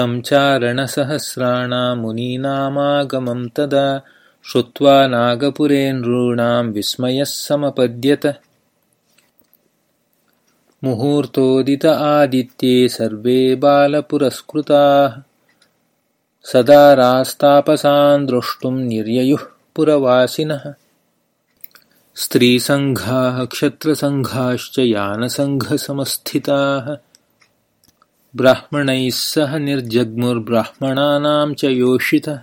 तं चारणसहस्राणां मुनीनामागमं तदा श्रुत्वा नागपुरे नॄणां विस्मयः समपद्यत। मुहूर्तोदित आदित्ये सर्वे बालपुरस्कृताः। सदा रास्तापसान् द्रष्टुं निर्ययुः पुरवासिनः। स्त्रीसङ्घाः क्षत्रसङ्घाश्च यानसङ्घसमस्थिताः ब्राह्मणैः सह निर्जग्मुर्ब्राह्मणानां च योषितः।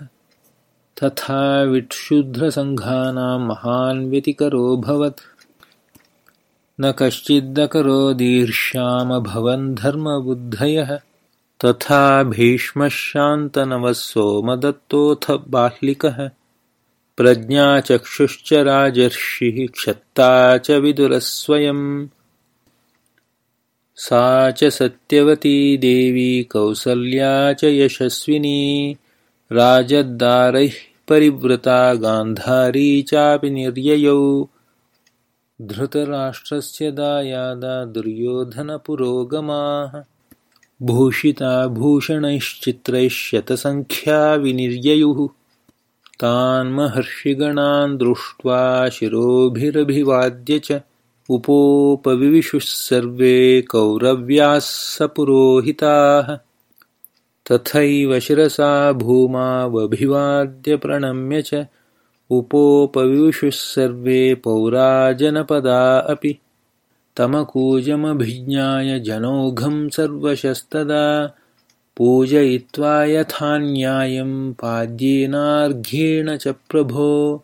तथा विक्षुद्रसङ्घानां महान् व्यतिकरोऽभवत् न कश्चिदकरोदीर्ष्यामभवन् धर्मबुद्धयः तथा भीष्मशान्तनवः सोमदत्तोऽथ बाह्लिकः। प्रज्ञाचक्षुश्च राजर्षिः क्षत्ता च विदुरस्वयम् सा च सत्यवती देवी कौसल्या च यशस्विनी। राजद्दारैः परिवृता गान्धारी चापि निर्ययौ। धृतराष्ट्रस्य दायादा दुर्योधनपुरोगमाः। भूषिता भूषणैश्चित्रैः शतसङ्ख्या विनिर्ययुः। तान् महर्षिगणान् दृष्ट्वा शिरोभिरभिवाद्य च उपोपविविशुः सर्वे कौरव्याः सपुरोहिताः। तथैव शिरसा भूमावभिवाद्य प्रणम्य च उपोपविविशुः सर्वे पौराजनपदा अपि। तमकूजमभिज्ञाय जनौघं सर्वशस्तदा। पूजयित्वा यथा न्यायं पाद्येनार्घ्येण च प्रभो